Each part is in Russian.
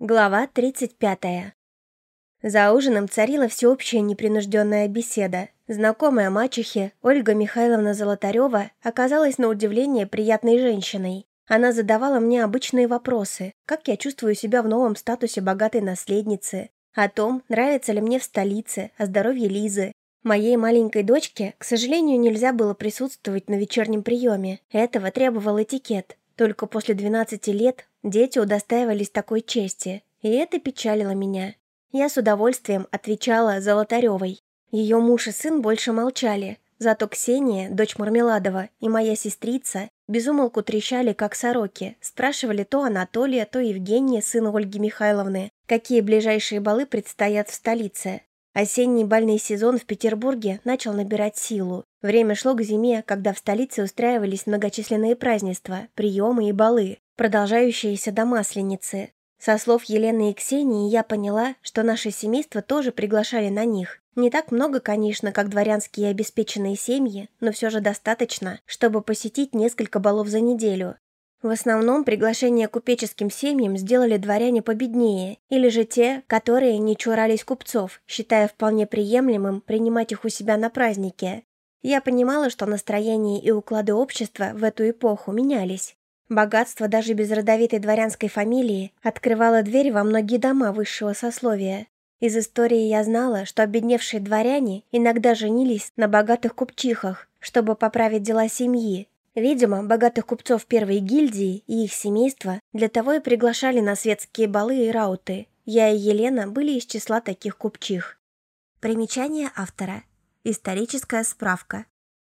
Глава 35. За ужином царила всеобщая непринужденная беседа. Знакомая мачехе, Ольга Михайловна Золотарева, оказалась на удивление приятной женщиной. Она задавала мне обычные вопросы, как я чувствую себя в новом статусе богатой наследницы, о том, нравится ли мне в столице, о здоровье Лизы. Моей маленькой дочке, к сожалению, нельзя было присутствовать на вечернем приеме. Этого требовал этикет. Только после 12 лет дети удостаивались такой чести, и это печалило меня. Я с удовольствием отвечала Золотаревой. Ее муж и сын больше молчали, зато Ксения, дочь Мармеладова, и моя сестрица безумолку трещали, как сороки, спрашивали то Анатолия, то Евгения, сына Ольги Михайловны, какие ближайшие балы предстоят в столице. Осенний бальный сезон в Петербурге начал набирать силу. Время шло к зиме, когда в столице устраивались многочисленные празднества, приемы и балы, продолжающиеся до Масленицы. Со слов Елены и Ксении я поняла, что наше семейство тоже приглашали на них. Не так много, конечно, как дворянские обеспеченные семьи, но все же достаточно, чтобы посетить несколько балов за неделю. В основном приглашение купеческим семьям сделали дворяне победнее, или же те, которые не чурались купцов, считая вполне приемлемым принимать их у себя на празднике. Я понимала, что настроение и уклады общества в эту эпоху менялись. Богатство даже без родовитой дворянской фамилии открывало дверь во многие дома высшего сословия. Из истории я знала, что обедневшие дворяне иногда женились на богатых купчихах, чтобы поправить дела семьи, Видимо, богатых купцов первой гильдии и их семейства для того и приглашали на светские балы и рауты. Я и Елена были из числа таких купчих. Примечание автора. Историческая справка.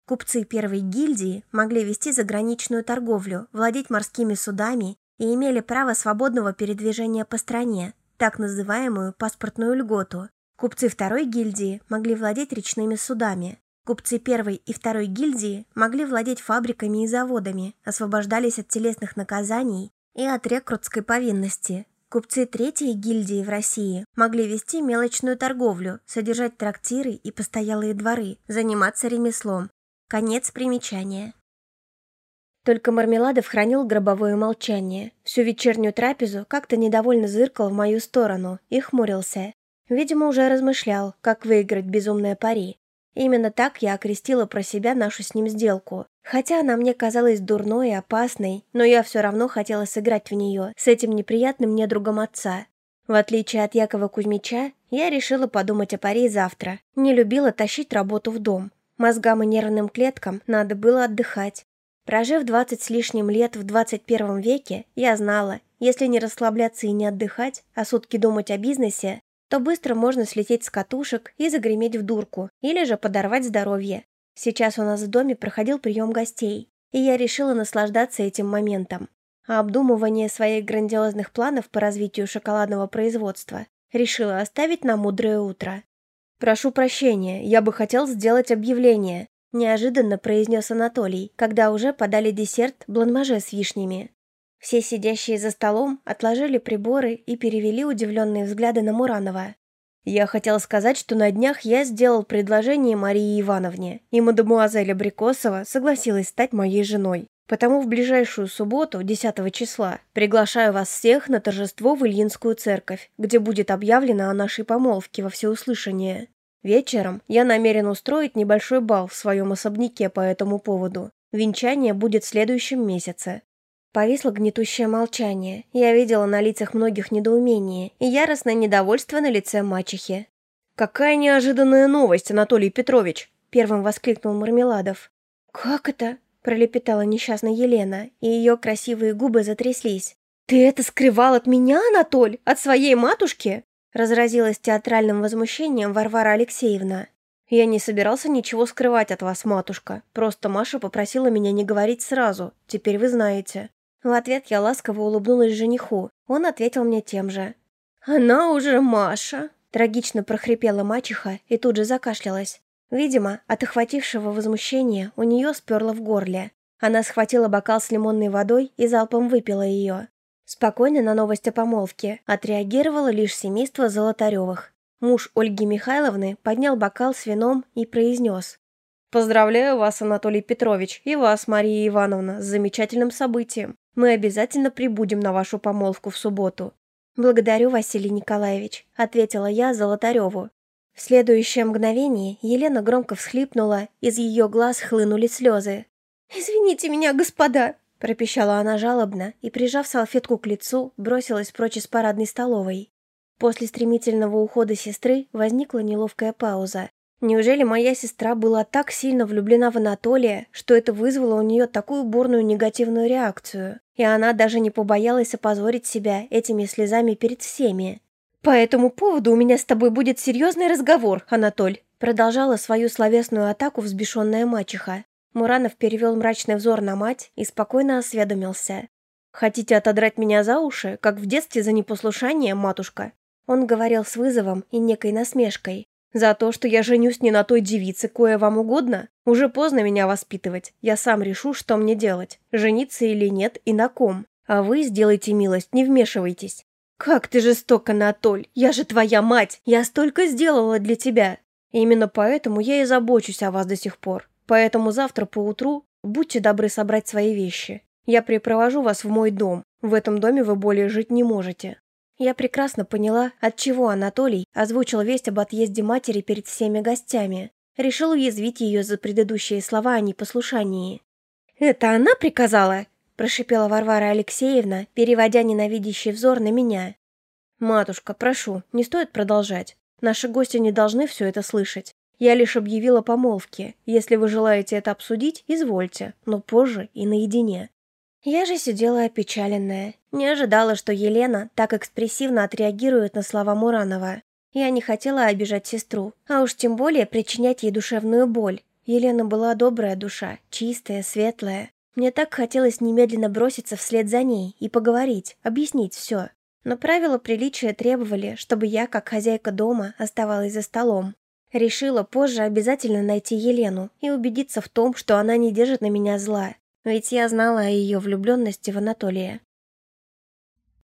Купцы первой гильдии могли вести заграничную торговлю, владеть морскими судами и имели право свободного передвижения по стране, так называемую паспортную льготу. Купцы второй гильдии могли владеть речными судами, Купцы первой и второй гильдии могли владеть фабриками и заводами, освобождались от телесных наказаний и от рекрутской повинности. Купцы третьей гильдии в России могли вести мелочную торговлю, содержать трактиры и постоялые дворы, заниматься ремеслом. Конец примечания. Только Мармеладов хранил гробовое молчание. Всю вечернюю трапезу как-то недовольно зыркал в мою сторону и хмурился. Видимо, уже размышлял, как выиграть безумное пари. Именно так я окрестила про себя нашу с ним сделку. Хотя она мне казалась дурной и опасной, но я все равно хотела сыграть в нее с этим неприятным мне другом отца. В отличие от Якова Кузьмича, я решила подумать о паре завтра. Не любила тащить работу в дом. Мозгам и нервным клеткам надо было отдыхать. Прожив двадцать с лишним лет в двадцать первом веке, я знала, если не расслабляться и не отдыхать, а сутки думать о бизнесе, то быстро можно слететь с катушек и загреметь в дурку, или же подорвать здоровье. Сейчас у нас в доме проходил прием гостей, и я решила наслаждаться этим моментом. А обдумывание своих грандиозных планов по развитию шоколадного производства решила оставить на мудрое утро. «Прошу прощения, я бы хотел сделать объявление», неожиданно произнес Анатолий, когда уже подали десерт бланмаже с вишнями. Все сидящие за столом отложили приборы и перевели удивленные взгляды на Муранова. «Я хотел сказать, что на днях я сделал предложение Марии Ивановне, и мадемуазель Абрикосова согласилась стать моей женой. Потому в ближайшую субботу, 10 числа, приглашаю вас всех на торжество в Ильинскую церковь, где будет объявлено о нашей помолвке во всеуслышание. Вечером я намерен устроить небольшой бал в своем особняке по этому поводу. Венчание будет в следующем месяце. Повисло гнетущее молчание. Я видела на лицах многих недоумение и яростное недовольство на лице мачехи. «Какая неожиданная новость, Анатолий Петрович!» Первым воскликнул Мармеладов. «Как это?» – пролепетала несчастная Елена, и ее красивые губы затряслись. «Ты это скрывал от меня, Анатоль? От своей матушки?» Разразилась театральным возмущением Варвара Алексеевна. «Я не собирался ничего скрывать от вас, матушка. Просто Маша попросила меня не говорить сразу. Теперь вы знаете». В ответ я ласково улыбнулась жениху. Он ответил мне тем же. «Она уже Маша!» Трагично прохрипела мачеха и тут же закашлялась. Видимо, от охватившего возмущения у нее сперло в горле. Она схватила бокал с лимонной водой и залпом выпила ее. Спокойно на новость о помолвке отреагировало лишь семейство Золотаревых. Муж Ольги Михайловны поднял бокал с вином и произнес. «Поздравляю вас, Анатолий Петрович, и вас, Мария Ивановна, с замечательным событием. Мы обязательно прибудем на вашу помолвку в субботу. «Благодарю, Василий Николаевич», — ответила я Золотареву. В следующее мгновение Елена громко всхлипнула, из ее глаз хлынули слезы. «Извините меня, господа!» – пропищала она жалобно и, прижав салфетку к лицу, бросилась прочь из парадной столовой. После стремительного ухода сестры возникла неловкая пауза. Неужели моя сестра была так сильно влюблена в Анатолия, что это вызвало у нее такую бурную негативную реакцию, и она даже не побоялась опозорить себя этими слезами перед всеми? «По этому поводу у меня с тобой будет серьезный разговор, Анатоль», продолжала свою словесную атаку взбешенная мачеха. Муранов перевел мрачный взор на мать и спокойно осведомился. «Хотите отодрать меня за уши, как в детстве за непослушание, матушка?» Он говорил с вызовом и некой насмешкой. «За то, что я женюсь не на той девице, кое вам угодно? Уже поздно меня воспитывать. Я сам решу, что мне делать, жениться или нет и на ком. А вы сделайте милость, не вмешивайтесь. «Как ты жесток, Анатоль! Я же твоя мать! Я столько сделала для тебя!» Именно поэтому я и забочусь о вас до сих пор. Поэтому завтра поутру будьте добры собрать свои вещи. Я припровожу вас в мой дом. В этом доме вы более жить не можете. Я прекрасно поняла, от чего Анатолий озвучил весть об отъезде матери перед всеми гостями. Решил уязвить ее за предыдущие слова о непослушании. «Это она приказала?» прошипела Варвара Алексеевна, переводя ненавидящий взор на меня. «Матушка, прошу, не стоит продолжать. Наши гости не должны все это слышать. Я лишь объявила помолвки. Если вы желаете это обсудить, извольте, но позже и наедине». Я же сидела опечаленная. Не ожидала, что Елена так экспрессивно отреагирует на слова Муранова. Я не хотела обижать сестру, а уж тем более причинять ей душевную боль. Елена была добрая душа, чистая, светлая. Мне так хотелось немедленно броситься вслед за ней и поговорить, объяснить все. Но правила приличия требовали, чтобы я, как хозяйка дома, оставалась за столом. Решила позже обязательно найти Елену и убедиться в том, что она не держит на меня зла. Ведь я знала о ее влюбленности в Анатолия.